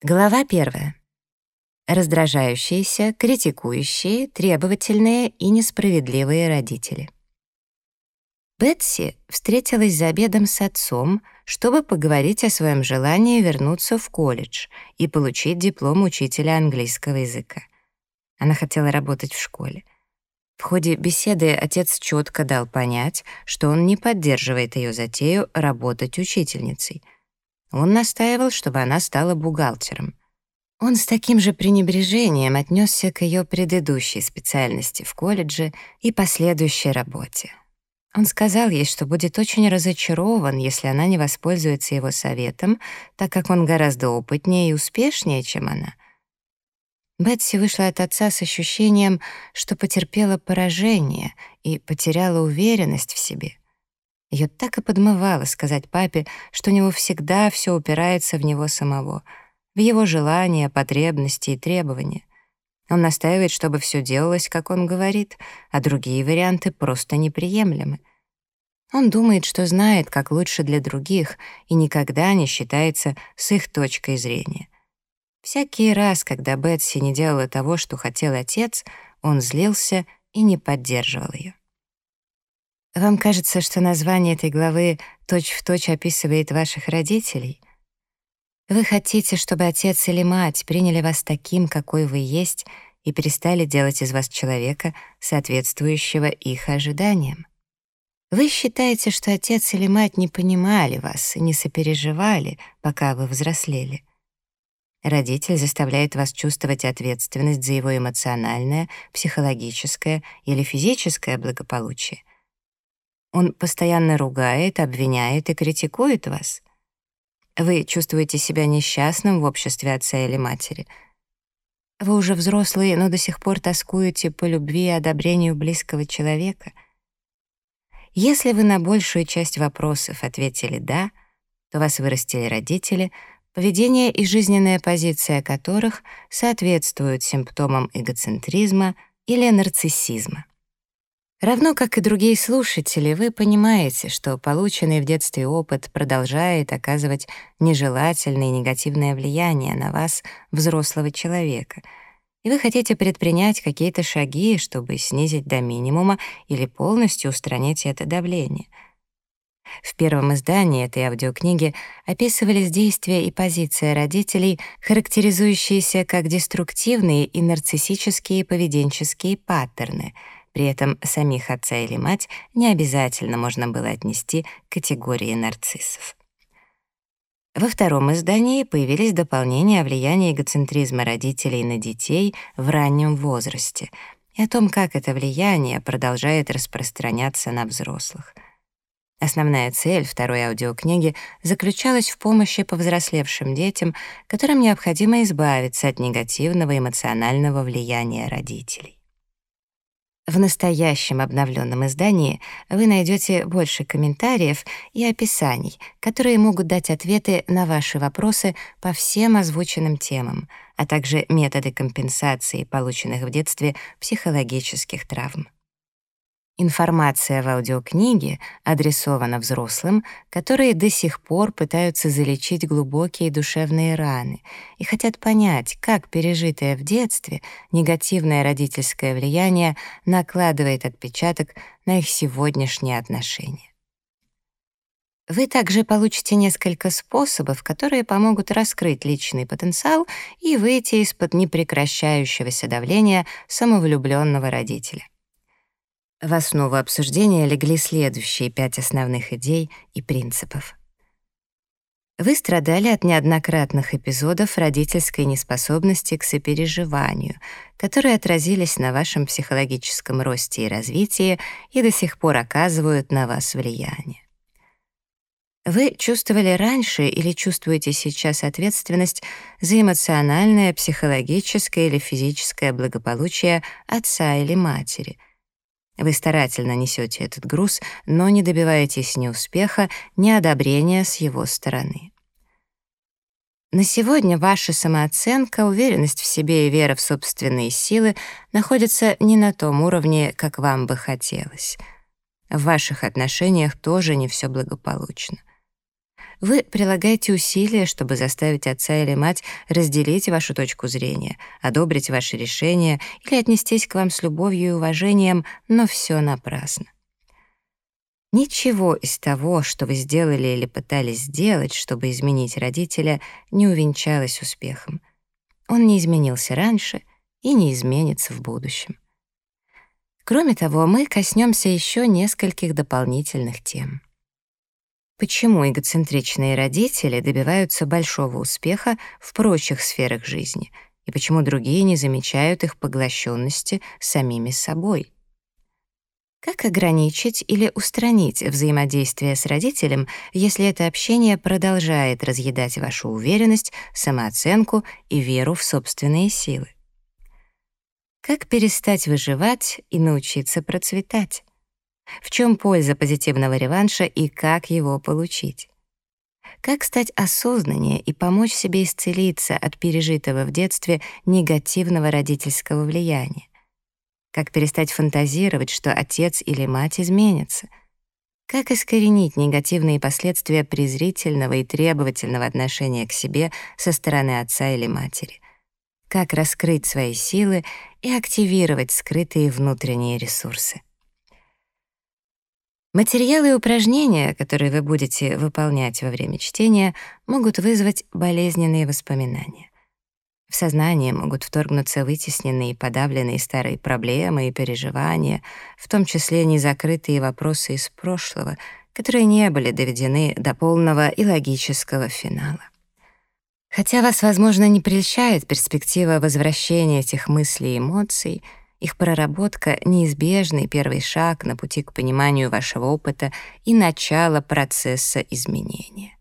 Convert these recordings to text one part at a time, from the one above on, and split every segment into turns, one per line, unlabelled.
Глава первая. Раздражающиеся, критикующие, требовательные и несправедливые родители. Бетси встретилась за обедом с отцом, чтобы поговорить о своем желании вернуться в колледж и получить диплом учителя английского языка. Она хотела работать в школе. В ходе беседы отец четко дал понять, что он не поддерживает ее затею работать учительницей — он настаивал, чтобы она стала бухгалтером. Он с таким же пренебрежением отнесся к ее предыдущей специальности в колледже и последующей работе. Он сказал ей, что будет очень разочарован, если она не воспользуется его советом, так как он гораздо опытнее и успешнее, чем она. Бетси вышла от отца с ощущением, что потерпела поражение и потеряла уверенность в себе. Ее так и подмывало сказать папе, что у него всегда все упирается в него самого, в его желания, потребности и требования. Он настаивает, чтобы все делалось, как он говорит, а другие варианты просто неприемлемы. Он думает, что знает, как лучше для других, и никогда не считается с их точкой зрения. Всякий раз, когда Бетси не делала того, что хотел отец, он злился и не поддерживал ее. Вам кажется, что название этой главы точь-в-точь точь описывает ваших родителей? Вы хотите, чтобы отец или мать приняли вас таким, какой вы есть, и перестали делать из вас человека, соответствующего их ожиданиям. Вы считаете, что отец или мать не понимали вас и не сопереживали, пока вы взрослели. Родитель заставляет вас чувствовать ответственность за его эмоциональное, психологическое или физическое благополучие. Он постоянно ругает, обвиняет и критикует вас. Вы чувствуете себя несчастным в обществе отца или матери. Вы уже взрослые, но до сих пор тоскуете по любви и одобрению близкого человека. Если вы на большую часть вопросов ответили «да», то вас вырастили родители, поведение и жизненная позиция которых соответствуют симптомам эгоцентризма или нарциссизма. Равно как и другие слушатели, вы понимаете, что полученный в детстве опыт продолжает оказывать нежелательное и негативное влияние на вас, взрослого человека, и вы хотите предпринять какие-то шаги, чтобы снизить до минимума или полностью устранить это давление. В первом издании этой аудиокниги описывались действия и позиция родителей, характеризующиеся как деструктивные и нарциссические поведенческие паттерны — при этом самих отца или мать не обязательно можно было отнести к категории нарциссов. Во втором издании появились дополнения о влиянии эгоцентризма родителей на детей в раннем возрасте и о том, как это влияние продолжает распространяться на взрослых. Основная цель второй аудиокниги заключалась в помощи повзрослевшим детям, которым необходимо избавиться от негативного эмоционального влияния родителей. В настоящем обновленном издании вы найдете больше комментариев и описаний, которые могут дать ответы на ваши вопросы по всем озвученным темам, а также методы компенсации полученных в детстве психологических травм. Информация в аудиокниге адресована взрослым, которые до сих пор пытаются залечить глубокие душевные раны и хотят понять, как пережитое в детстве негативное родительское влияние накладывает отпечаток на их сегодняшние отношения. Вы также получите несколько способов, которые помогут раскрыть личный потенциал и выйти из-под непрекращающегося давления самовлюбленного родителя. В основу обсуждения легли следующие пять основных идей и принципов. Вы страдали от неоднократных эпизодов родительской неспособности к сопереживанию, которые отразились на вашем психологическом росте и развитии и до сих пор оказывают на вас влияние. Вы чувствовали раньше или чувствуете сейчас ответственность за эмоциональное, психологическое или физическое благополучие отца или матери — вы старательно несете этот груз, но не добиваетесь ни успеха, ни одобрения с его стороны. На сегодня ваша самооценка, уверенность в себе и вера в собственные силы находятся не на том уровне, как вам бы хотелось. В ваших отношениях тоже не все благополучно. Вы прилагаете усилия, чтобы заставить отца или мать разделить вашу точку зрения, одобрить ваши решения или отнестись к вам с любовью и уважением, но все напрасно. Ничего из того, что вы сделали или пытались сделать, чтобы изменить родителя, не увенчалось успехом. Он не изменился раньше и не изменится в будущем. Кроме того, мы коснемся еще нескольких дополнительных тем. Почему эгоцентричные родители добиваются большого успеха в прочих сферах жизни, и почему другие не замечают их поглощенности самими собой? Как ограничить или устранить взаимодействие с родителем, если это общение продолжает разъедать вашу уверенность, самооценку и веру в собственные силы? Как перестать выживать и научиться процветать? В чем польза позитивного реванша и как его получить? Как стать осознаннее и помочь себе исцелиться от пережитого в детстве негативного родительского влияния? Как перестать фантазировать, что отец или мать изменятся? Как искоренить негативные последствия презрительного и требовательного отношения к себе со стороны отца или матери? Как раскрыть свои силы и активировать скрытые внутренние ресурсы? Материалы и упражнения, которые вы будете выполнять во время чтения, могут вызвать болезненные воспоминания. В сознание могут вторгнуться вытесненные и подавленные старые проблемы и переживания, в том числе незакрытые вопросы из прошлого, которые не были доведены до полного и логического финала. Хотя вас, возможно, не прельщает перспектива возвращения этих мыслей и эмоций, их проработка — неизбежный первый шаг на пути к пониманию вашего опыта и начало процесса изменения.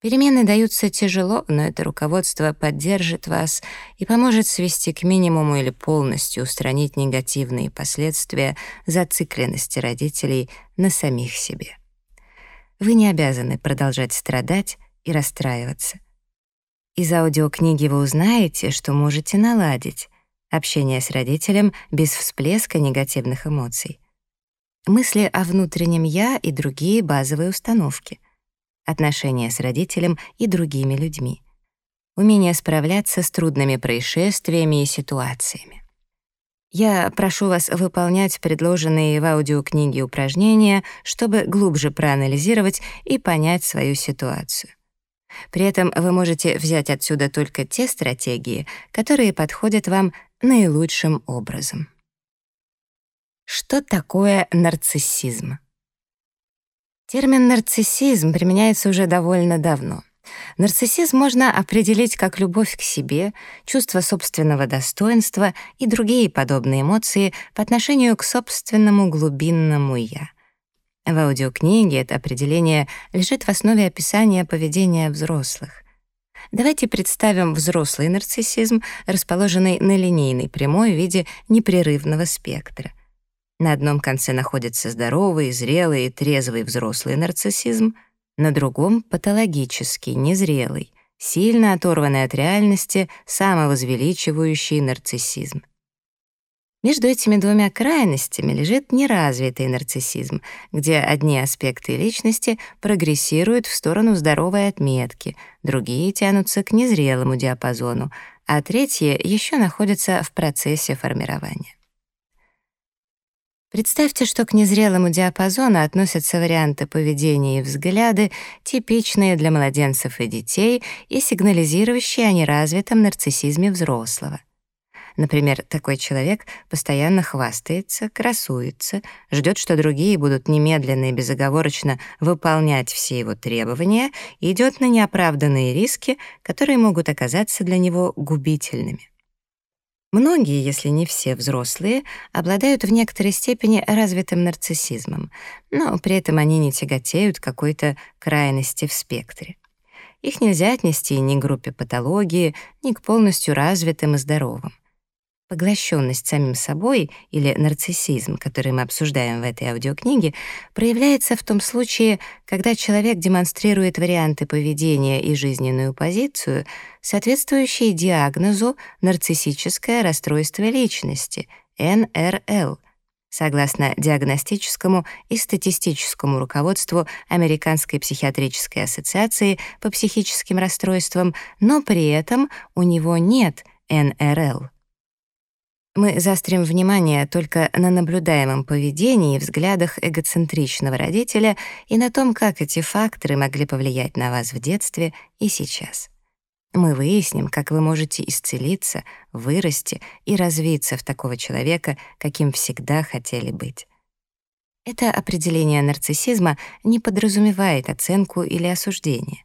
Перемены даются тяжело, но это руководство поддержит вас и поможет свести к минимуму или полностью устранить негативные последствия зацикленности родителей на самих себе. Вы не обязаны продолжать страдать и расстраиваться. Из аудиокниги вы узнаете, что можете наладить общение с родителем без всплеска негативных эмоций, мысли о внутреннем «я» и другие базовые установки — отношения с родителем и другими людьми, умение справляться с трудными происшествиями и ситуациями. Я прошу вас выполнять предложенные в аудиокниге упражнения, чтобы глубже проанализировать и понять свою ситуацию. При этом вы можете взять отсюда только те стратегии, которые подходят вам наилучшим образом. Что такое нарциссизм? Термин «нарциссизм» применяется уже довольно давно. Нарциссизм можно определить как любовь к себе, чувство собственного достоинства и другие подобные эмоции по отношению к собственному глубинному «я». В аудиокниге это определение лежит в основе описания поведения взрослых. Давайте представим взрослый нарциссизм, расположенный на линейной прямой в виде непрерывного спектра. На одном конце находится здоровый, зрелый и трезвый взрослый нарциссизм, на другом — патологический, незрелый, сильно оторванный от реальности, самовозвеличивающий нарциссизм. Между этими двумя крайностями лежит неразвитый нарциссизм, где одни аспекты личности прогрессируют в сторону здоровой отметки, другие тянутся к незрелому диапазону, а третьи еще находятся в процессе формирования. Представьте, что к незрелому диапазону относятся варианты поведения и взгляды, типичные для младенцев и детей и сигнализирующие о неразвитом нарциссизме взрослого. Например, такой человек постоянно хвастается, красуется, ждет, что другие будут немедленно и безоговорочно выполнять все его требования и идет на неоправданные риски, которые могут оказаться для него губительными. Многие, если не все взрослые, обладают в некоторой степени развитым нарциссизмом, но при этом они не тяготеют какой-то крайности в спектре. Их нельзя отнести ни к группе патологии, ни к полностью развитым и здоровым. Поглощенность самим собой или нарциссизм, который мы обсуждаем в этой аудиокниге, проявляется в том случае, когда человек демонстрирует варианты поведения и жизненную позицию, соответствующие диагнозу нарциссическое расстройство личности, НРЛ, согласно диагностическому и статистическому руководству Американской психиатрической ассоциации по психическим расстройствам, но при этом у него нет НРЛ. Мы заострим внимание только на наблюдаемом поведении и взглядах эгоцентричного родителя и на том, как эти факторы могли повлиять на вас в детстве и сейчас. Мы выясним, как вы можете исцелиться, вырасти и развиться в такого человека, каким всегда хотели быть. Это определение нарциссизма не подразумевает оценку или осуждение.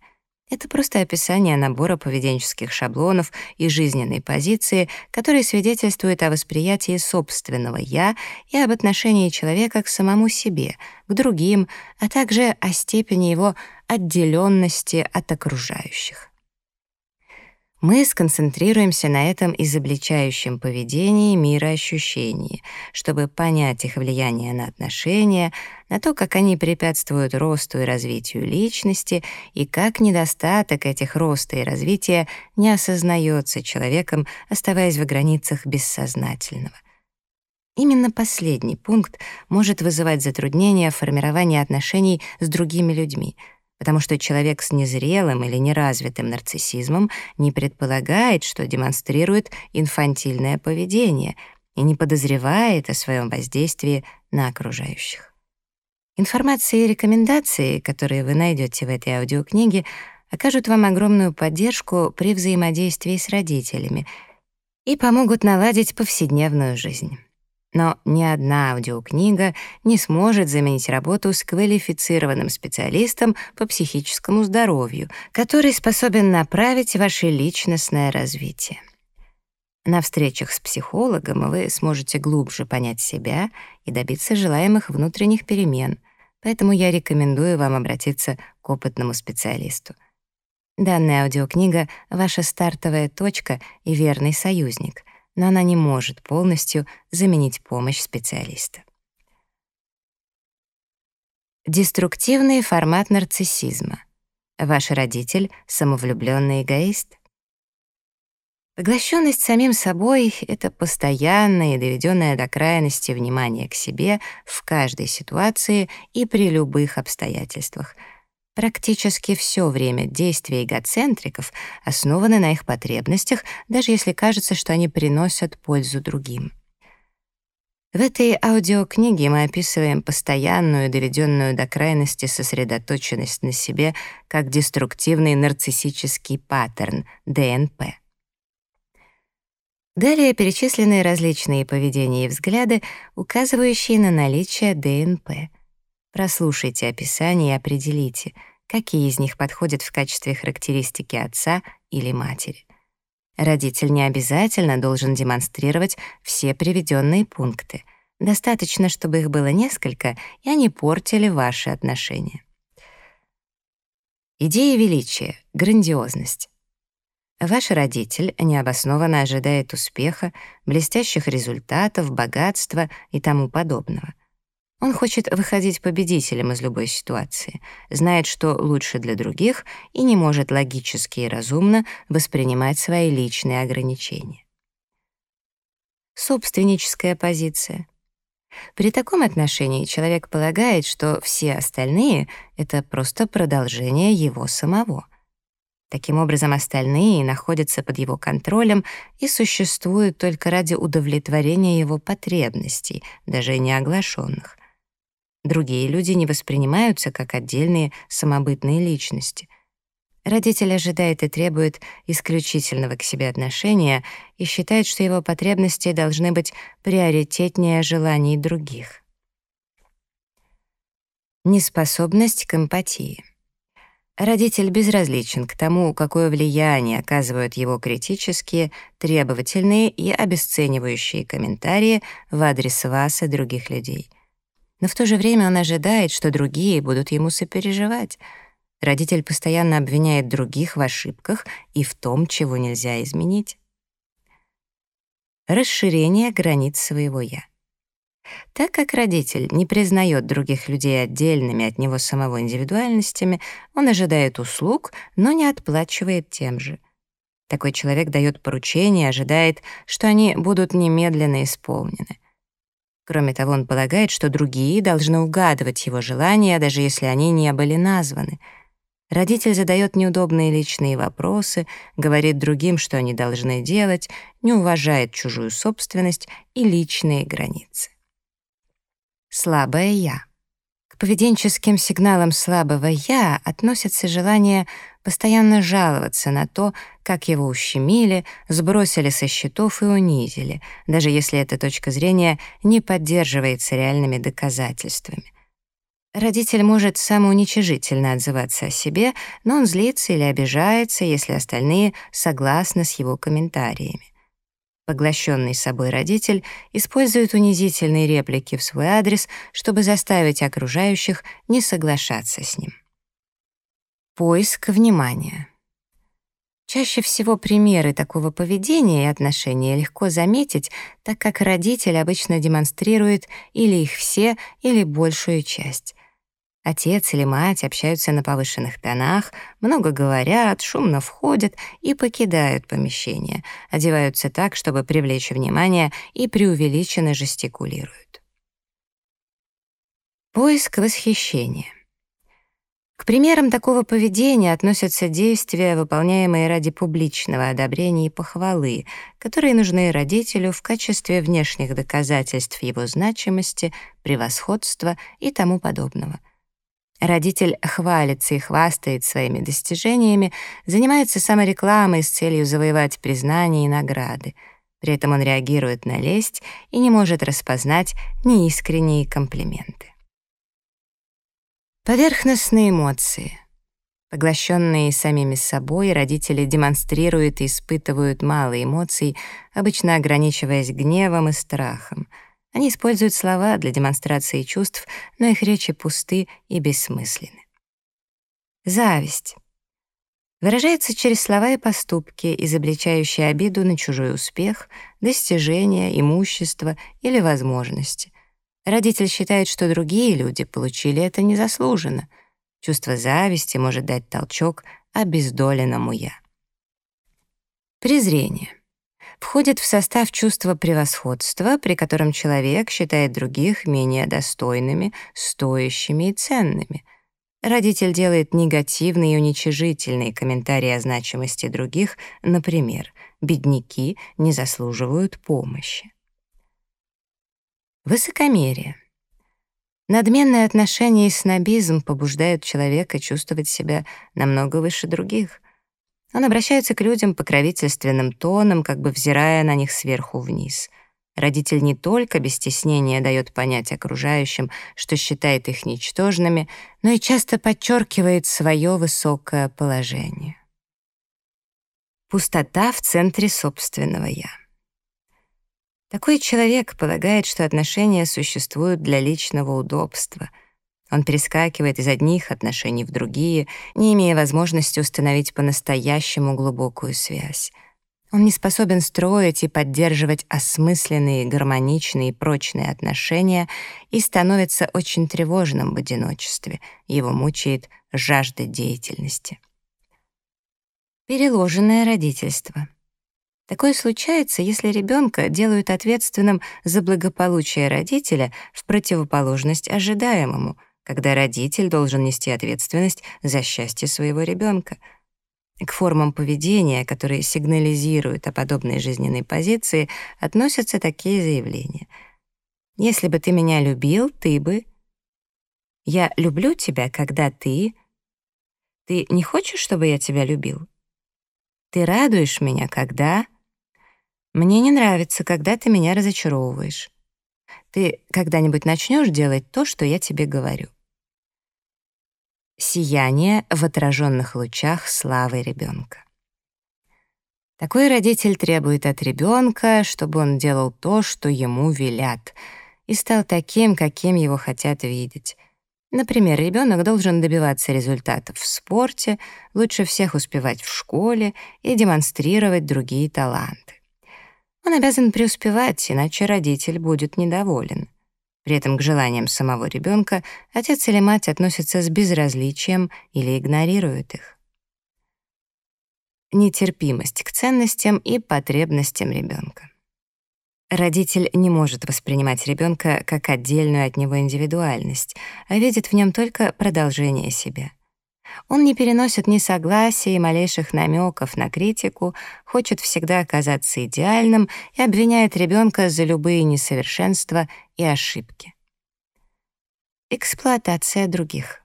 Это просто описание набора поведенческих шаблонов и жизненной позиции, которые свидетельствуют о восприятии собственного «я» и об отношении человека к самому себе, к другим, а также о степени его отделенности от окружающих. Мы сконцентрируемся на этом изобличающем поведении мироощущении, чтобы понять их влияние на отношения, на то, как они препятствуют росту и развитию личности, и как недостаток этих роста и развития не осознается человеком, оставаясь в границах бессознательного. Именно последний пункт может вызывать затруднения в формировании отношений с другими людьми — потому что человек с незрелым или неразвитым нарциссизмом не предполагает, что демонстрирует инфантильное поведение и не подозревает о своем воздействии на окружающих. Информация и рекомендации, которые вы найдете в этой аудиокниге, окажут вам огромную поддержку при взаимодействии с родителями и помогут наладить повседневную жизнь. Но ни одна аудиокнига не сможет заменить работу с квалифицированным специалистом по психическому здоровью, который способен направить ваше личностное развитие. На встречах с психологом вы сможете глубже понять себя и добиться желаемых внутренних перемен, поэтому я рекомендую вам обратиться к опытному специалисту. Данная аудиокнига — ваша стартовая точка и верный союзник — но она не может полностью заменить помощь специалиста. Деструктивный формат нарциссизма. Ваш родитель — самовлюбленный эгоист? Поглощенность самим собой — это постоянное и доведенное до крайности внимание к себе в каждой ситуации и при любых обстоятельствах — Практически все время действия эгоцентриков основаны на их потребностях, даже если кажется, что они приносят пользу другим. В этой аудиокниге мы описываем постоянную, доведенную до крайности сосредоточенность на себе как деструктивный нарциссический паттерн, ДНП. Далее перечислены различные поведения и взгляды, указывающие на наличие ДНП — Прослушайте описание и определите, какие из них подходят в качестве характеристики отца или матери. Родитель не обязательно должен демонстрировать все приведенные пункты. Достаточно, чтобы их было несколько, и они портили ваши отношения. Идея величия, грандиозность. Ваш родитель необоснованно ожидает успеха, блестящих результатов, богатства и тому подобного — он хочет выходить победителем из любой ситуации, знает, что лучше для других и не может логически и разумно воспринимать свои личные ограничения. Собственническая позиция. При таком отношении человек полагает, что все остальные — это просто продолжение его самого. Таким образом, остальные находятся под его контролем и существуют только ради удовлетворения его потребностей, даже не оглашенных. Другие люди не воспринимаются как отдельные самобытные личности. Родитель ожидает и требует исключительного к себе отношения и считает, что его потребности должны быть приоритетнее желаний других. Неспособность к эмпатии. Родитель безразличен к тому, какое влияние оказывают его критические, требовательные и обесценивающие комментарии в адрес вас и других людей — но в то же время он ожидает, что другие будут ему сопереживать. Родитель постоянно обвиняет других в ошибках и в том, чего нельзя изменить. Расширение границ своего «я». Так как родитель не признает других людей отдельными от него самого индивидуальностями, он ожидает услуг, но не отплачивает тем же. Такой человек дает поручения, ожидает, что они будут немедленно исполнены. Кроме того, он полагает, что другие должны угадывать его желания, даже если они не были названы. Родитель задает неудобные личные вопросы, говорит другим, что они должны делать, не уважает чужую собственность и личные границы. Слабое «я». Поведенческим сигналам слабого «я» относятся желание постоянно жаловаться на то, как его ущемили, сбросили со счетов и унизили, даже если эта точка зрения не поддерживается реальными доказательствами. Родитель может самоуничижительно отзываться о себе, но он злится или обижается, если остальные согласны с его комментариями. Поглощенный собой родитель использует унизительные реплики в свой адрес, чтобы заставить окружающих не соглашаться с ним. Поиск внимания. Чаще всего примеры такого поведения и отношения легко заметить, так как родитель обычно демонстрирует или их все, или большую часть. Отец или мать общаются на повышенных тонах, много говорят, шумно входят и покидают помещение, одеваются так, чтобы привлечь внимание и преувеличенно жестикулируют. Поиск восхищения. К примерам такого поведения относятся действия, выполняемые ради публичного одобрения и похвалы, которые нужны родителю в качестве внешних доказательств его значимости, превосходства и тому подобного — Родитель хвалится и хвастает своими достижениями, занимается саморекламой с целью завоевать признание и награды. При этом он реагирует на лесть и не может распознать неискренние комплименты. Поверхностные эмоции. Поглощенные самими собой, родители демонстрируют и испытывают мало эмоций, обычно ограничиваясь гневом и страхом — они используют слова для демонстрации чувств, но их речи пусты и бессмысленны. Зависть. Выражается через слова и поступки, изобличающие обиду на чужой успех, достижения, имущество или возможности. Родитель считает, что другие люди получили это незаслуженно. Чувство зависти может дать толчок обездоленному «я». Презрение входит в состав чувства превосходства, при котором человек считает других менее достойными, стоящими и ценными. Родитель делает негативные и уничижительные комментарии о значимости других, например, «бедняки не заслуживают помощи». Высокомерие. Надменное отношение и снобизм побуждают человека чувствовать себя намного выше других. Он обращается к людям покровительственным тоном, как бы взирая на них сверху вниз. Родитель не только без стеснения дает понять окружающим, что считает их ничтожными, но и часто подчеркивает свое высокое положение. Пустота в центре собственного «я». Такой человек полагает, что отношения существуют для личного удобства — он перескакивает из одних отношений в другие, не имея возможности установить по-настоящему глубокую связь. Он не способен строить и поддерживать осмысленные, гармоничные и прочные отношения и становится очень тревожным в одиночестве. Его мучает жажда деятельности. Переложенное родительство. Такое случается, если ребенка делают ответственным за благополучие родителя в противоположность ожидаемому — когда родитель должен нести ответственность за счастье своего ребенка. К формам поведения, которые сигнализируют о подобной жизненной позиции, относятся такие заявления. «Если бы ты меня любил, ты бы...» «Я люблю тебя, когда ты...» «Ты не хочешь, чтобы я тебя любил?» «Ты радуешь меня, когда...» «Мне не нравится, когда ты меня разочаровываешь». Ты когда-нибудь начнешь делать то, что я тебе говорю? Сияние в отраженных лучах славы ребенка. Такой родитель требует от ребенка, чтобы он делал то, что ему велят, и стал таким, каким его хотят видеть. Например, ребенок должен добиваться результатов в спорте, лучше всех успевать в школе и демонстрировать другие таланты. Он обязан преуспевать, иначе родитель будет недоволен. При этом к желаниям самого ребенка отец или мать относятся с безразличием или игнорируют их. Нетерпимость к ценностям и потребностям ребенка. Родитель не может воспринимать ребенка как отдельную от него индивидуальность, а видит в нем только продолжение себя. Он не переносит ни согласия и малейших намеков на критику, хочет всегда оказаться идеальным и обвиняет ребенка за любые несовершенства и ошибки. Эксплуатация других.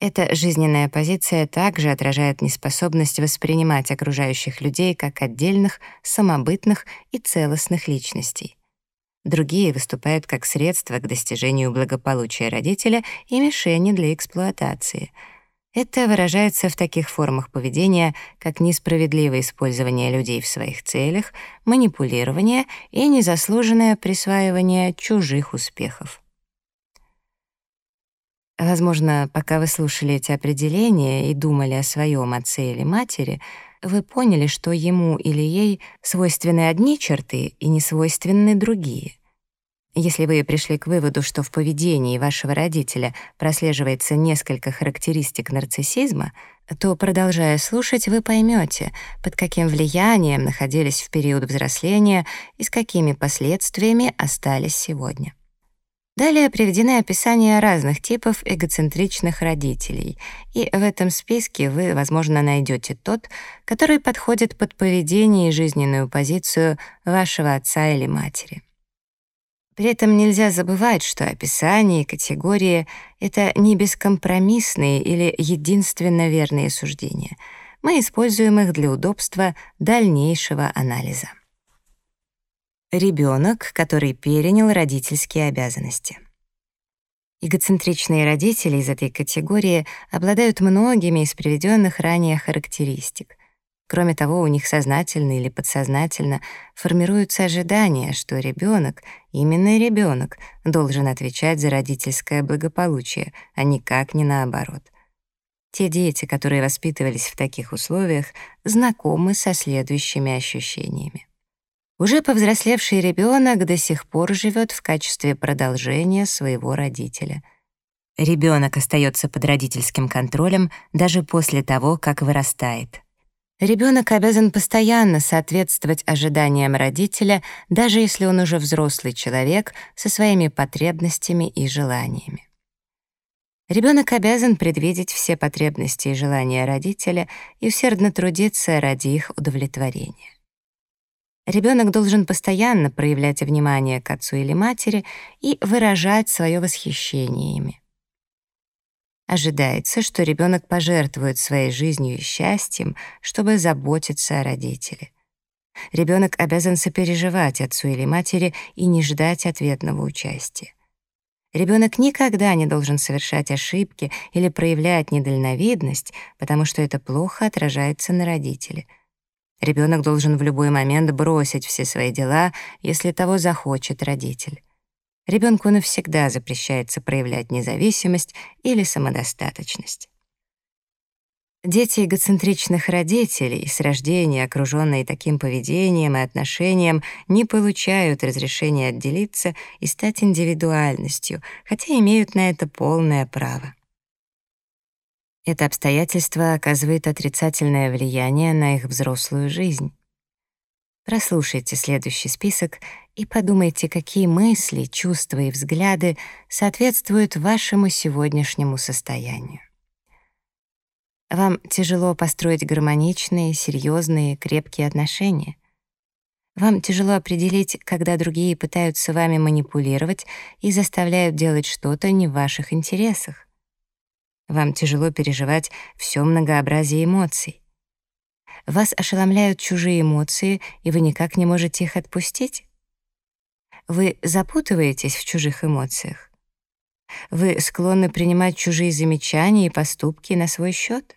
Эта жизненная позиция также отражает неспособность воспринимать окружающих людей как отдельных, самобытных и целостных личностей. Другие выступают как средство к достижению благополучия родителя и мишени для эксплуатации. Это выражается в таких формах поведения, как несправедливое использование людей в своих целях, манипулирование и незаслуженное присваивание чужих успехов. Возможно, пока вы слушали эти определения и думали о своем отце или матери, вы поняли, что ему или ей свойственны одни черты и не свойственны другие. Если вы пришли к выводу, что в поведении вашего родителя прослеживается несколько характеристик нарциссизма, то, продолжая слушать, вы поймете, под каким влиянием находились в период взросления и с какими последствиями остались сегодня. Далее приведены описания разных типов эгоцентричных родителей, и в этом списке вы, возможно, найдете тот, который подходит под поведение и жизненную позицию вашего отца или матери. При этом нельзя забывать, что описание и категории — это не бескомпромиссные или единственно верные суждения. Мы используем их для удобства дальнейшего анализа. Ребенок, который перенял родительские обязанности. Эгоцентричные родители из этой категории обладают многими из приведенных ранее характеристик. Кроме того, у них сознательно или подсознательно формируются ожидания, что ребенок, именно ребенок, должен отвечать за родительское благополучие, а никак не наоборот. Те дети, которые воспитывались в таких условиях, знакомы со следующими ощущениями. Уже повзрослевший ребенок до сих пор живет в качестве продолжения своего родителя. Ребенок остается под родительским контролем даже после того, как вырастает. Ребенок обязан постоянно соответствовать ожиданиям родителя, даже если он уже взрослый человек со своими потребностями и желаниями. Ребенок обязан предвидеть все потребности и желания родителя и усердно трудиться ради их удовлетворения. Ребенок должен постоянно проявлять внимание к отцу или матери и выражать свое восхищение ими. Ожидается, что ребенок пожертвует своей жизнью и счастьем, чтобы заботиться о родителе. Ребенок обязан сопереживать отцу или матери и не ждать ответного участия. Ребенок никогда не должен совершать ошибки или проявлять недальновидность, потому что это плохо отражается на родителе — Ребенок должен в любой момент бросить все свои дела, если того захочет родитель. Ребенку навсегда запрещается проявлять независимость или самодостаточность. Дети эгоцентричных родителей, с рождения окруженные таким поведением и отношением, не получают разрешения отделиться и стать индивидуальностью, хотя имеют на это полное право. Это обстоятельство оказывает отрицательное влияние на их взрослую жизнь. Прослушайте следующий список и подумайте, какие мысли, чувства и взгляды соответствуют вашему сегодняшнему состоянию. Вам тяжело построить гармоничные, серьезные, крепкие отношения. Вам тяжело определить, когда другие пытаются вами манипулировать и заставляют делать что-то не в ваших интересах. Вам тяжело переживать все многообразие эмоций. Вас ошеломляют чужие эмоции, и вы никак не можете их отпустить? Вы запутываетесь в чужих эмоциях? Вы склонны принимать чужие замечания и поступки на свой счет?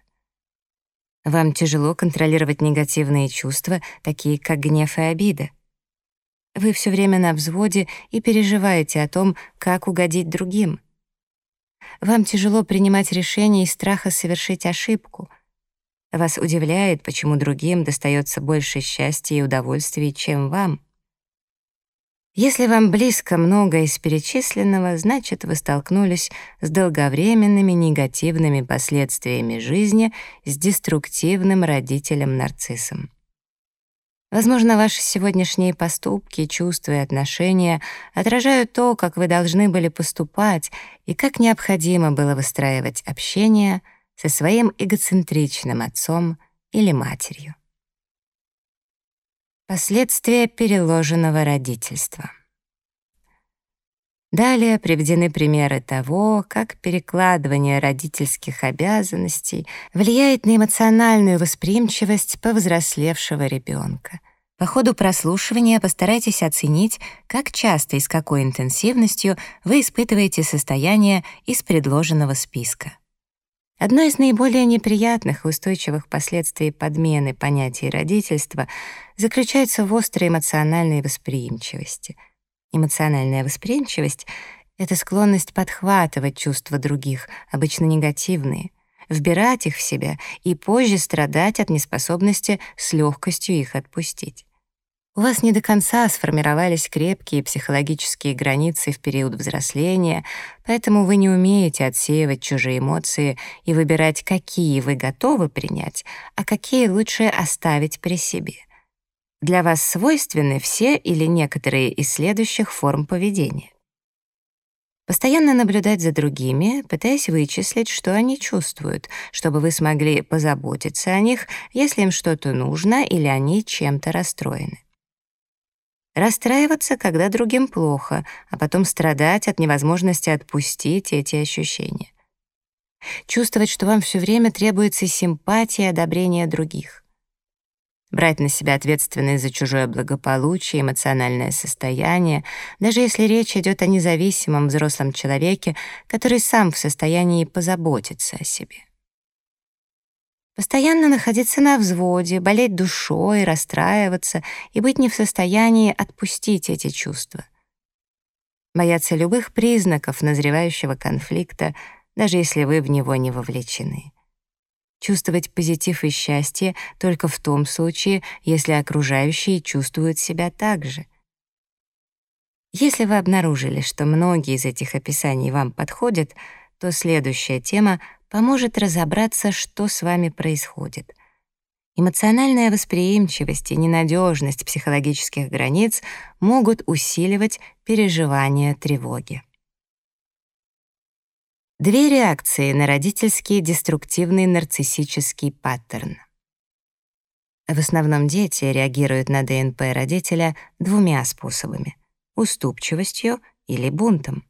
Вам тяжело контролировать негативные чувства, такие как гнев и обида. Вы все время на взводе и переживаете о том, как угодить другим. Вам тяжело принимать решения из страха совершить ошибку. Вас удивляет, почему другим достается больше счастья и удовольствий, чем вам. Если вам близко многое из перечисленного, значит, вы столкнулись с долговременными негативными последствиями жизни с деструктивным родителем-нарциссом. Возможно, ваши сегодняшние поступки, чувства и отношения отражают то, как вы должны были поступать и как необходимо было выстраивать общение со своим эгоцентричным отцом или матерью. Последствия переложенного родительства. Далее приведены примеры того, как перекладывание родительских обязанностей влияет на эмоциональную восприимчивость повзрослевшего ребенка. По ходу прослушивания постарайтесь оценить, как часто и с какой интенсивностью вы испытываете состояние из предложенного списка. Одно из наиболее неприятных и устойчивых последствий подмены понятий родительства заключается в острой эмоциональной восприимчивости — Эмоциональная восприимчивость — это склонность подхватывать чувства других, обычно негативные, вбирать их в себя и позже страдать от неспособности с легкостью их отпустить. У вас не до конца сформировались крепкие психологические границы в период взросления, поэтому вы не умеете отсеивать чужие эмоции и выбирать, какие вы готовы принять, а какие лучше оставить при себе — для вас свойственны все или некоторые из следующих форм поведения. Постоянно наблюдать за другими, пытаясь вычислить, что они чувствуют, чтобы вы смогли позаботиться о них, если им что-то нужно или они чем-то расстроены. Расстраиваться, когда другим плохо, а потом страдать от невозможности отпустить эти ощущения. Чувствовать, что вам все время требуется симпатия и одобрение других брать на себя ответственность за чужое благополучие, эмоциональное состояние, даже если речь идет о независимом взрослом человеке, который сам в состоянии позаботиться о себе. Постоянно находиться на взводе, болеть душой, расстраиваться и быть не в состоянии отпустить эти чувства. Бояться любых признаков назревающего конфликта, даже если вы в него не вовлечены чувствовать позитив и счастье только в том случае, если окружающие чувствуют себя так же. Если вы обнаружили, что многие из этих описаний вам подходят, то следующая тема поможет разобраться, что с вами происходит. Эмоциональная восприимчивость и ненадежность психологических границ могут усиливать переживание тревоги. Две реакции на родительский деструктивный нарциссический паттерн. В основном дети реагируют на ДНП родителя двумя способами — уступчивостью или бунтом.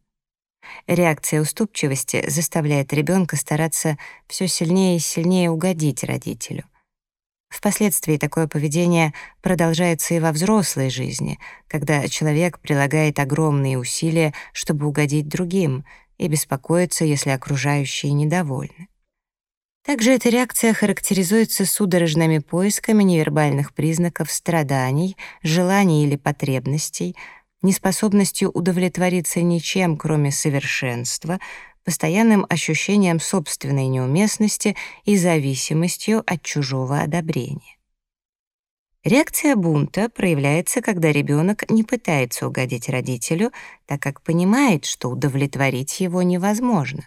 Реакция уступчивости заставляет ребенка стараться все сильнее и сильнее угодить родителю. Впоследствии такое поведение продолжается и во взрослой жизни, когда человек прилагает огромные усилия, чтобы угодить другим — и беспокоится, если окружающие недовольны. Также эта реакция характеризуется судорожными поисками невербальных признаков страданий, желаний или потребностей, неспособностью удовлетвориться ничем, кроме совершенства, постоянным ощущением собственной неуместности и зависимостью от чужого одобрения. Реакция бунта проявляется, когда ребенок не пытается угодить родителю, так как понимает, что удовлетворить его невозможно.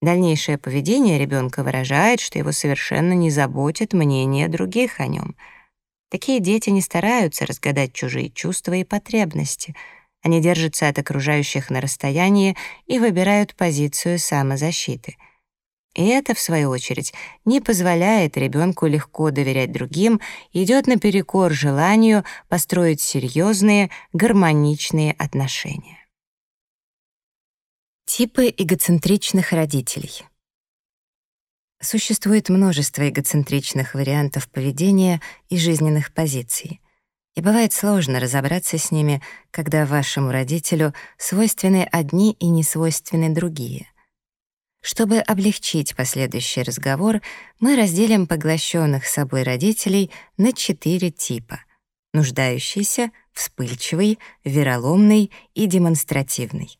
Дальнейшее поведение ребенка выражает, что его совершенно не заботит мнение других о нем. Такие дети не стараются разгадать чужие чувства и потребности. Они держатся от окружающих на расстоянии и выбирают позицию самозащиты — и это, в свою очередь, не позволяет ребенку легко доверять другим, идет наперекор желанию построить серьезные, гармоничные отношения. Типы эгоцентричных родителей. Существует множество эгоцентричных вариантов поведения и жизненных позиций. И бывает сложно разобраться с ними, когда вашему родителю свойственны одни и не свойственны другие. Чтобы облегчить последующий разговор, мы разделим поглощенных собой родителей на четыре типа — нуждающийся, вспыльчивый, вероломный и демонстративный.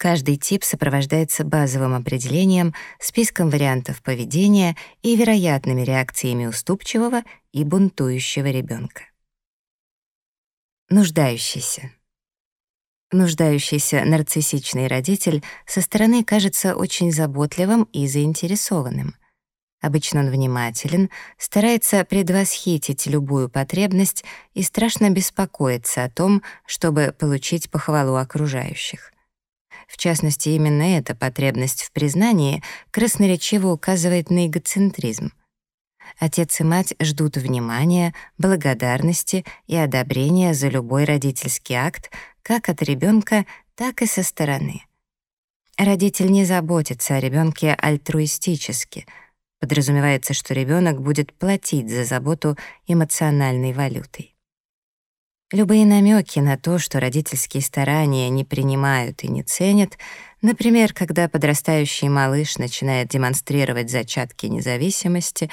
Каждый тип сопровождается базовым определением, списком вариантов поведения и вероятными реакциями уступчивого и бунтующего ребенка. Нуждающийся. Нуждающийся нарциссичный родитель со стороны кажется очень заботливым и заинтересованным. Обычно он внимателен, старается предвосхитить любую потребность и страшно беспокоится о том, чтобы получить похвалу окружающих. В частности, именно эта потребность в признании красноречиво указывает на эгоцентризм. Отец и мать ждут внимания, благодарности и одобрения за любой родительский акт как от ребенка, так и со стороны. Родитель не заботится о ребенке альтруистически — Подразумевается, что ребенок будет платить за заботу эмоциональной валютой. Любые намеки на то, что родительские старания не принимают и не ценят, например, когда подрастающий малыш начинает демонстрировать зачатки независимости,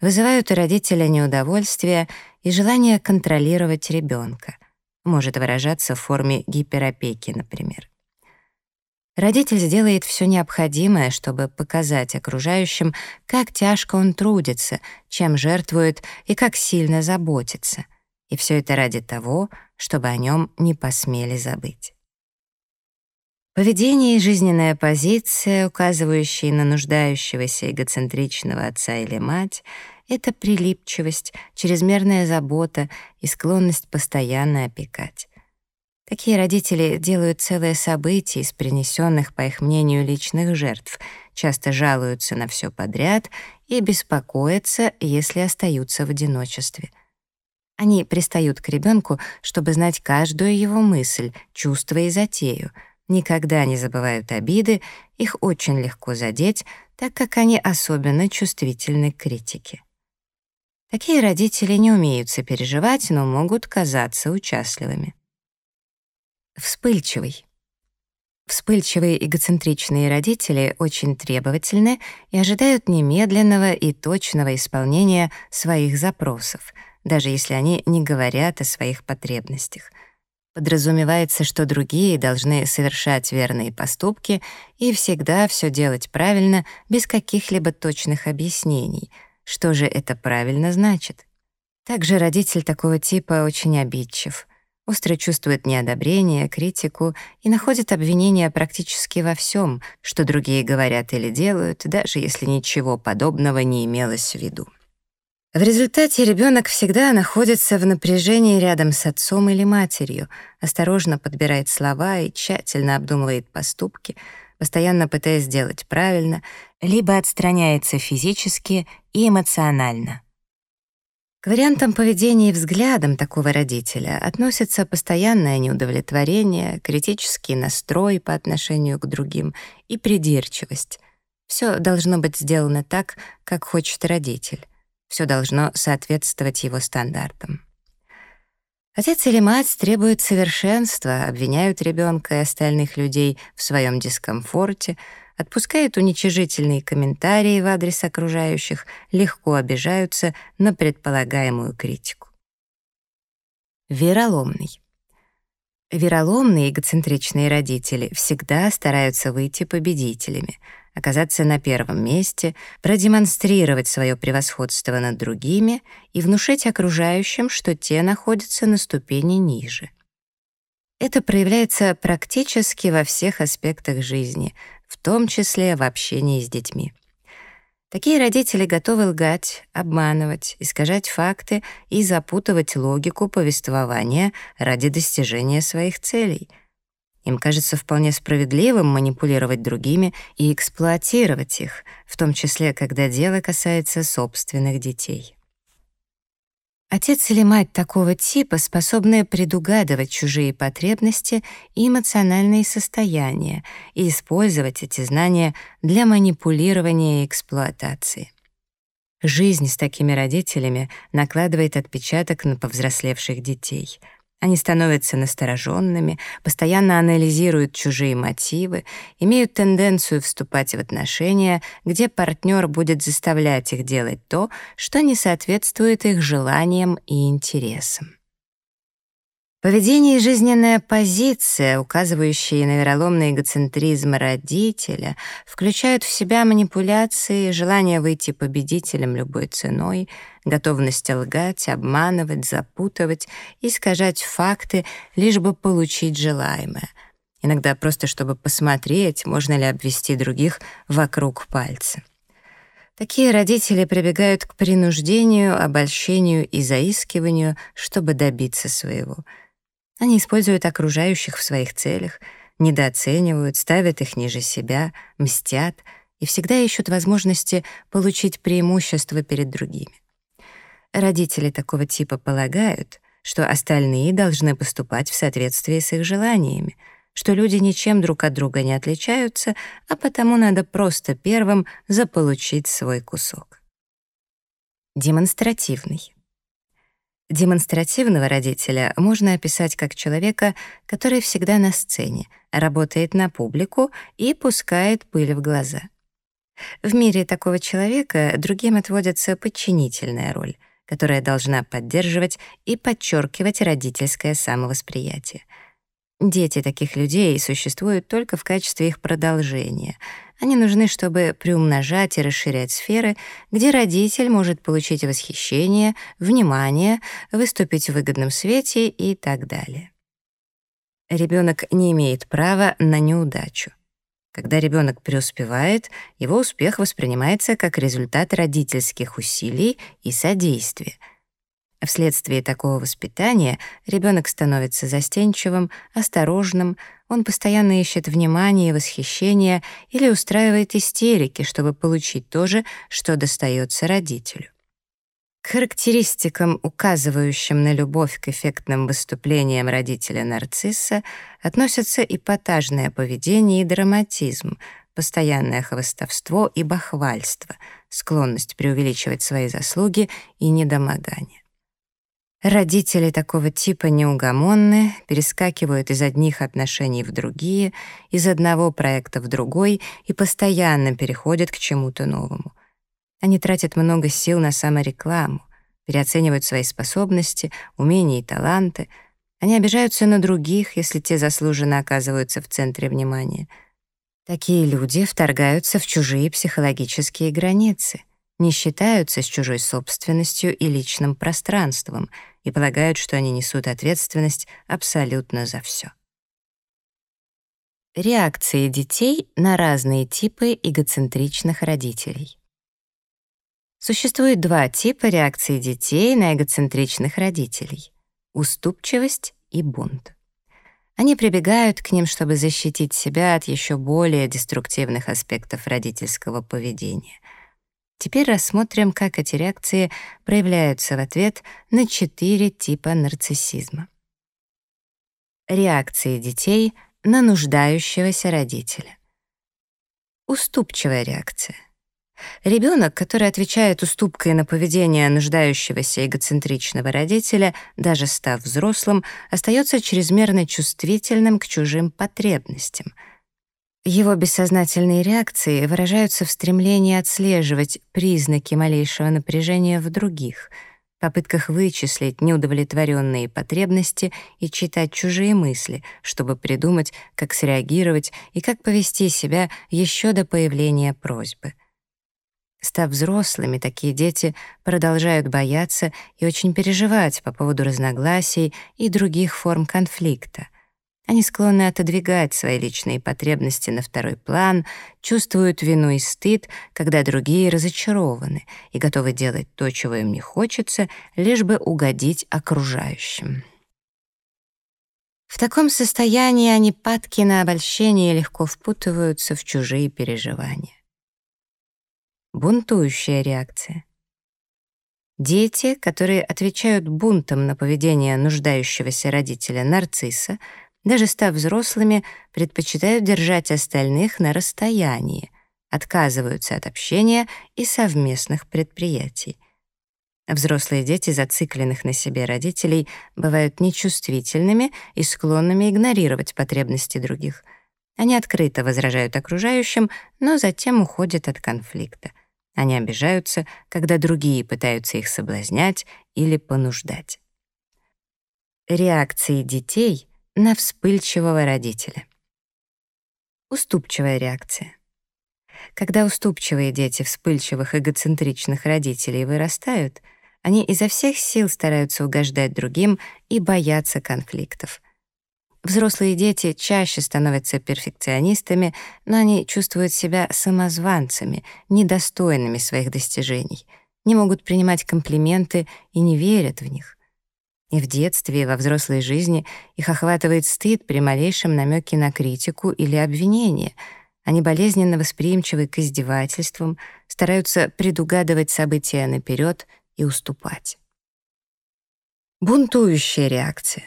вызывают у родителя неудовольствие и желание контролировать ребенка. Может выражаться в форме гиперопеки, например. Родитель сделает все необходимое, чтобы показать окружающим, как тяжко он трудится, чем жертвует и как сильно заботится. И все это ради того, чтобы о нем не посмели забыть. Поведение и жизненная позиция, указывающие на нуждающегося эгоцентричного отца или мать, это прилипчивость, чрезмерная забота и склонность постоянно опекать. Такие родители делают целое событие из принесенных, по их мнению, личных жертв, часто жалуются на все подряд и беспокоятся, если остаются в одиночестве. Они пристают к ребенку, чтобы знать каждую его мысль, чувство и затею, никогда не забывают обиды, их очень легко задеть, так как они особенно чувствительны к критике. Такие родители не умеют сопереживать, но могут казаться участливыми. Вспыльчивый. Вспыльчивые эгоцентричные родители очень требовательны и ожидают немедленного и точного исполнения своих запросов, даже если они не говорят о своих потребностях. Подразумевается, что другие должны совершать верные поступки и всегда все делать правильно, без каких-либо точных объяснений. Что же это правильно значит? Также родитель такого типа очень обидчив — остро чувствует неодобрение, критику и находит обвинения практически во всем, что другие говорят или делают, даже если ничего подобного не имелось в виду. В результате ребенок всегда находится в напряжении рядом с отцом или матерью, осторожно подбирает слова и тщательно обдумывает поступки, постоянно пытаясь сделать правильно, либо отстраняется физически и эмоционально. К вариантам поведения и взглядам такого родителя относятся постоянное неудовлетворение, критический настрой по отношению к другим и придирчивость. Все должно быть сделано так, как хочет родитель. Все должно соответствовать его стандартам. Отец или мать требуют совершенства, обвиняют ребенка и остальных людей в своем дискомфорте — отпускают уничижительные комментарии в адрес окружающих, легко обижаются на предполагаемую критику. Вероломный. Вероломные эгоцентричные родители всегда стараются выйти победителями, оказаться на первом месте, продемонстрировать свое превосходство над другими и внушить окружающим, что те находятся на ступени ниже. Это проявляется практически во всех аспектах жизни, в том числе в общении с детьми. Такие родители готовы лгать, обманывать, искажать факты и запутывать логику повествования ради достижения своих целей. Им кажется вполне справедливым манипулировать другими и эксплуатировать их, в том числе, когда дело касается собственных детей. Отец или мать такого типа способны предугадывать чужие потребности и эмоциональные состояния и использовать эти знания для манипулирования и эксплуатации. Жизнь с такими родителями накладывает отпечаток на повзрослевших детей — они становятся настороженными, постоянно анализируют чужие мотивы, имеют тенденцию вступать в отношения, где партнер будет заставлять их делать то, что не соответствует их желаниям и интересам. Поведение и жизненная позиция, указывающие на вероломный эгоцентризм родителя, включают в себя манипуляции, желание выйти победителем любой ценой, готовность лгать, обманывать, запутывать, искажать факты, лишь бы получить желаемое. Иногда просто чтобы посмотреть, можно ли обвести других вокруг пальца. Такие родители прибегают к принуждению, обольщению и заискиванию, чтобы добиться своего. Они используют окружающих в своих целях, недооценивают, ставят их ниже себя, мстят и всегда ищут возможности получить преимущество перед другими. Родители такого типа полагают, что остальные должны поступать в соответствии с их желаниями, что люди ничем друг от друга не отличаются, а потому надо просто первым заполучить свой кусок. Демонстративный. Демонстративного родителя можно описать как человека, который всегда на сцене, работает на публику и пускает пыль в глаза. В мире такого человека другим отводится подчинительная роль — которая должна поддерживать и подчеркивать родительское самовосприятие. Дети таких людей существуют только в качестве их продолжения. Они нужны, чтобы приумножать и расширять сферы, где родитель может получить восхищение, внимание, выступить в выгодном свете и так далее. Ребенок не имеет права на неудачу. Когда ребенок преуспевает, его успех воспринимается как результат родительских усилий и содействия. Вследствие такого воспитания ребенок становится застенчивым, осторожным, он постоянно ищет внимания и восхищения или устраивает истерики, чтобы получить то же, что достается родителю. К характеристикам, указывающим на любовь к эффектным выступлениям родителя-нарцисса, относятся эпатажное поведение и драматизм, постоянное хвостовство и бахвальство, склонность преувеличивать свои заслуги и недомогание. Родители такого типа неугомонны, перескакивают из одних отношений в другие, из одного проекта в другой и постоянно переходят к чему-то новому — они тратят много сил на саморекламу, переоценивают свои способности, умения и таланты. Они обижаются на других, если те заслуженно оказываются в центре внимания. Такие люди вторгаются в чужие психологические границы, не считаются с чужой собственностью и личным пространством и полагают, что они несут ответственность абсолютно за все. Реакции детей на разные типы эгоцентричных родителей. Существует два типа реакции детей на эгоцентричных родителей — уступчивость и бунт. Они прибегают к ним, чтобы защитить себя от еще более деструктивных аспектов родительского поведения. Теперь рассмотрим, как эти реакции проявляются в ответ на четыре типа нарциссизма. Реакции детей на нуждающегося родителя. Уступчивая реакция — Ребенок, который отвечает уступкой на поведение нуждающегося эгоцентричного родителя, даже став взрослым, остается чрезмерно чувствительным к чужим потребностям. Его бессознательные реакции выражаются в стремлении отслеживать признаки малейшего напряжения в других, попытках вычислить неудовлетворенные потребности и читать чужие мысли, чтобы придумать, как среагировать и как повести себя еще до появления просьбы — Став взрослыми, такие дети продолжают бояться и очень переживать по поводу разногласий и других форм конфликта. Они склонны отодвигать свои личные потребности на второй план, чувствуют вину и стыд, когда другие разочарованы и готовы делать то, чего им не хочется, лишь бы угодить окружающим. В таком состоянии они падки на обольщение легко впутываются в чужие переживания бунтующая реакция. Дети, которые отвечают бунтом на поведение нуждающегося родителя нарцисса, даже став взрослыми, предпочитают держать остальных на расстоянии, отказываются от общения и совместных предприятий. Взрослые дети зацикленных на себе родителей бывают нечувствительными и склонными игнорировать потребности других. Они открыто возражают окружающим, но затем уходят от конфликта. Они обижаются, когда другие пытаются их соблазнять или понуждать. Реакции детей на вспыльчивого родителя. Уступчивая реакция. Когда уступчивые дети вспыльчивых эгоцентричных родителей вырастают, они изо всех сил стараются угождать другим и боятся конфликтов. Взрослые дети чаще становятся перфекционистами, но они чувствуют себя самозванцами, недостойными своих достижений, не могут принимать комплименты и не верят в них. И в детстве, и во взрослой жизни их охватывает стыд при малейшем намеке на критику или обвинение. Они болезненно восприимчивы к издевательствам, стараются предугадывать события наперед и уступать. Бунтующая реакция.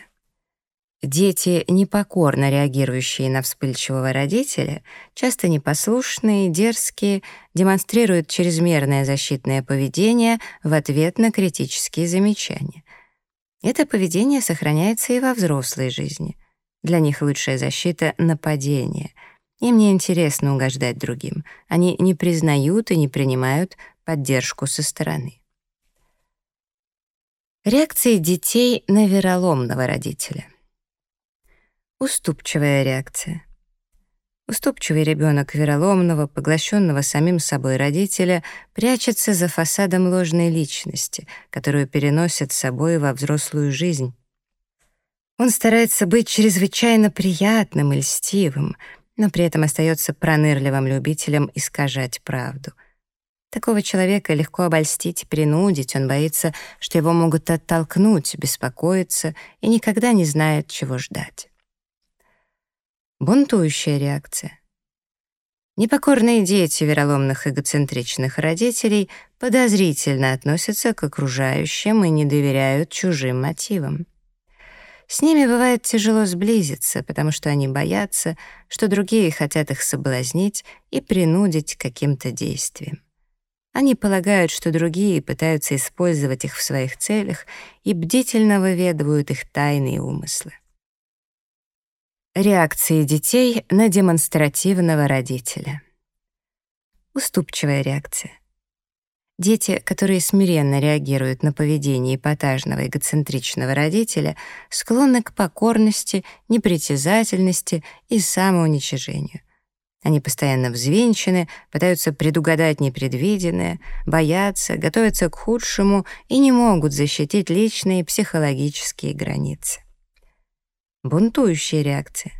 Дети, непокорно реагирующие на вспыльчивого родителя, часто непослушные, дерзкие, демонстрируют чрезмерное защитное поведение в ответ на критические замечания. Это поведение сохраняется и во взрослой жизни. Для них лучшая защита — нападение. Им не интересно угождать другим. Они не признают и не принимают поддержку со стороны. Реакции детей на вероломного родителя. Уступчивая реакция. Уступчивый ребенок вероломного, поглощенного самим собой родителя, прячется за фасадом ложной личности, которую переносит с собой во взрослую жизнь. Он старается быть чрезвычайно приятным и льстивым, но при этом остается пронырливым любителем искажать правду. Такого человека легко обольстить и принудить, он боится, что его могут оттолкнуть, беспокоится и никогда не знает, чего ждать. Бунтующая реакция. Непокорные дети вероломных эгоцентричных родителей подозрительно относятся к окружающим и не доверяют чужим мотивам. С ними бывает тяжело сблизиться, потому что они боятся, что другие хотят их соблазнить и принудить к каким-то действиям. Они полагают, что другие пытаются использовать их в своих целях и бдительно выведывают их тайные умыслы. Реакции детей на демонстративного родителя. Уступчивая реакция. Дети, которые смиренно реагируют на поведение эпатажного эгоцентричного родителя, склонны к покорности, непритязательности и самоуничижению. Они постоянно взвинчены, пытаются предугадать непредвиденное, боятся, готовятся к худшему и не могут защитить личные психологические границы. Бунтующая реакция.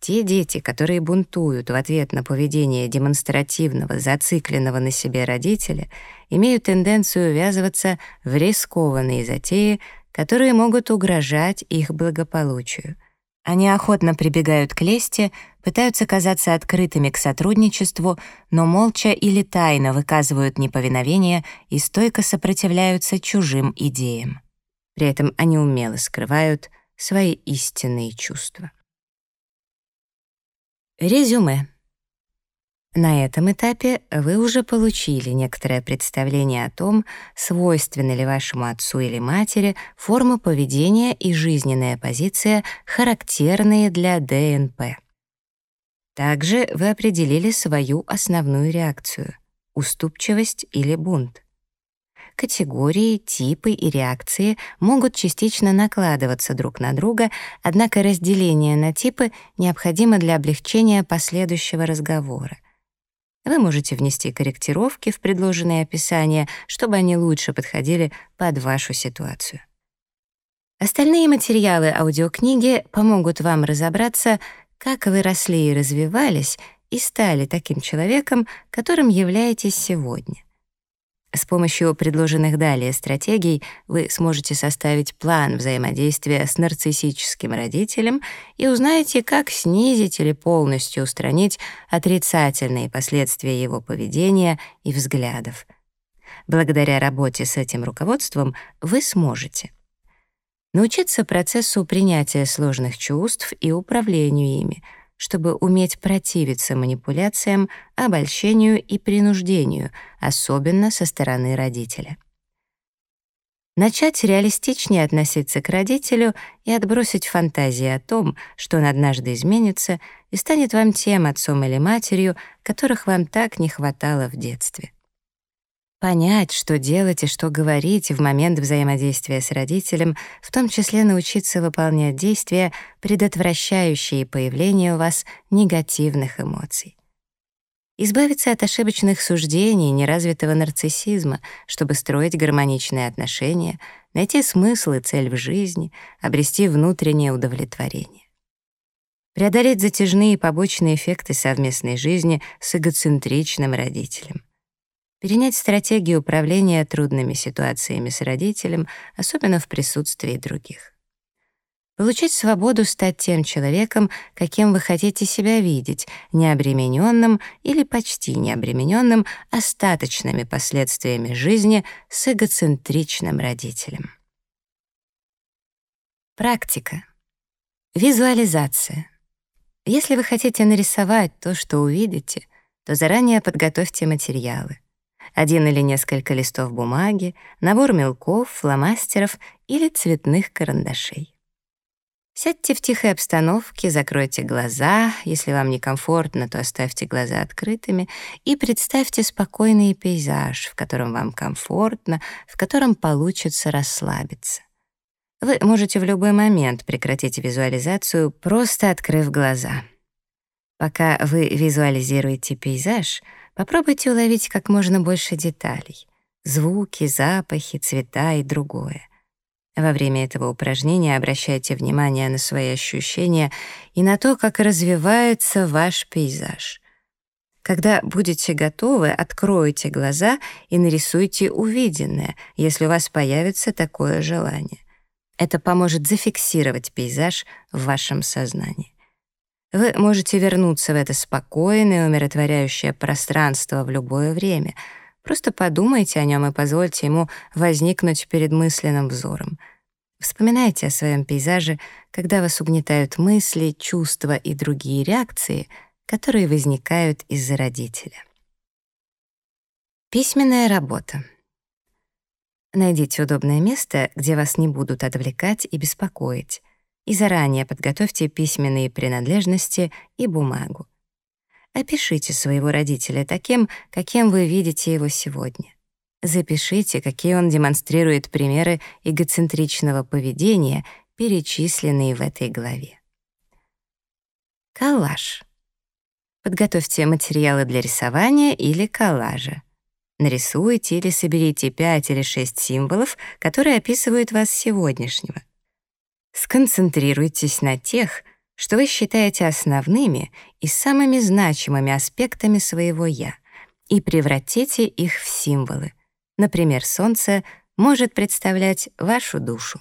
Те дети, которые бунтуют в ответ на поведение демонстративного, зацикленного на себе родителя, имеют тенденцию ввязываться в рискованные затеи, которые могут угрожать их благополучию. Они охотно прибегают к лести, пытаются казаться открытыми к сотрудничеству, но молча или тайно выказывают неповиновение и стойко сопротивляются чужим идеям. При этом они умело скрывают свои истинные чувства. Резюме. На этом этапе вы уже получили некоторое представление о том, свойственны ли вашему отцу или матери форма поведения и жизненная позиция, характерные для ДНП. Также вы определили свою основную реакцию — уступчивость или бунт. Категории, типы и реакции могут частично накладываться друг на друга, однако разделение на типы необходимо для облегчения последующего разговора. Вы можете внести корректировки в предложенные описания, чтобы они лучше подходили под вашу ситуацию. Остальные материалы аудиокниги помогут вам разобраться, как вы росли и развивались и стали таким человеком, которым являетесь сегодня. С помощью предложенных далее стратегий вы сможете составить план взаимодействия с нарциссическим родителем и узнаете, как снизить или полностью устранить отрицательные последствия его поведения и взглядов. Благодаря работе с этим руководством вы сможете научиться процессу принятия сложных чувств и управлению ими — чтобы уметь противиться манипуляциям, обольщению и принуждению, особенно со стороны родителя. Начать реалистичнее относиться к родителю и отбросить фантазии о том, что он однажды изменится и станет вам тем отцом или матерью, которых вам так не хватало в детстве. Понять, что делать и что говорить в момент взаимодействия с родителем, в том числе научиться выполнять действия, предотвращающие появление у вас негативных эмоций. Избавиться от ошибочных суждений, неразвитого нарциссизма, чтобы строить гармоничные отношения, найти смысл и цель в жизни, обрести внутреннее удовлетворение. преодолеть затяжные побочные эффекты совместной жизни с эгоцентричным родителем, перенять стратегию управления трудными ситуациями с родителем, особенно в присутствии других. Получить свободу стать тем человеком, каким вы хотите себя видеть, необремененным или почти необремененным остаточными последствиями жизни с эгоцентричным родителем. Практика. Визуализация. Если вы хотите нарисовать то, что увидите, то заранее подготовьте материалы. Один или несколько листов бумаги, набор мелков, фломастеров или цветных карандашей. Сядьте в тихой обстановке, закройте глаза, если вам некомфортно, то оставьте глаза открытыми и представьте спокойный пейзаж, в котором вам комфортно, в котором получится расслабиться. Вы можете в любой момент прекратить визуализацию, просто открыв глаза. Пока вы визуализируете пейзаж, попробуйте уловить как можно больше деталей — звуки, запахи, цвета и другое. Во время этого упражнения обращайте внимание на свои ощущения и на то, как развивается ваш пейзаж. Когда будете готовы, откройте глаза и нарисуйте увиденное, если у вас появится такое желание. Это поможет зафиксировать пейзаж в вашем сознании. Вы можете вернуться в это спокойное, умиротворяющее пространство в любое время — Просто подумайте о нем и позвольте ему возникнуть перед мысленным взором. Вспоминайте о своем пейзаже, когда вас угнетают мысли, чувства и другие реакции, которые возникают из-за родителя. Письменная работа. Найдите удобное место, где вас не будут отвлекать и беспокоить, и заранее подготовьте письменные принадлежности и бумагу. Опишите своего родителя таким, каким вы видите его сегодня. Запишите, какие он демонстрирует примеры эгоцентричного поведения, перечисленные в этой главе. Коллаж. Подготовьте материалы для рисования или коллажа. Нарисуйте или соберите 5 или 6 символов, которые описывают вас сегодняшнего. Сконцентрируйтесь на тех, что вы считаете основными и самыми значимыми аспектами своего «я», и превратите их в символы. Например, солнце может представлять вашу душу.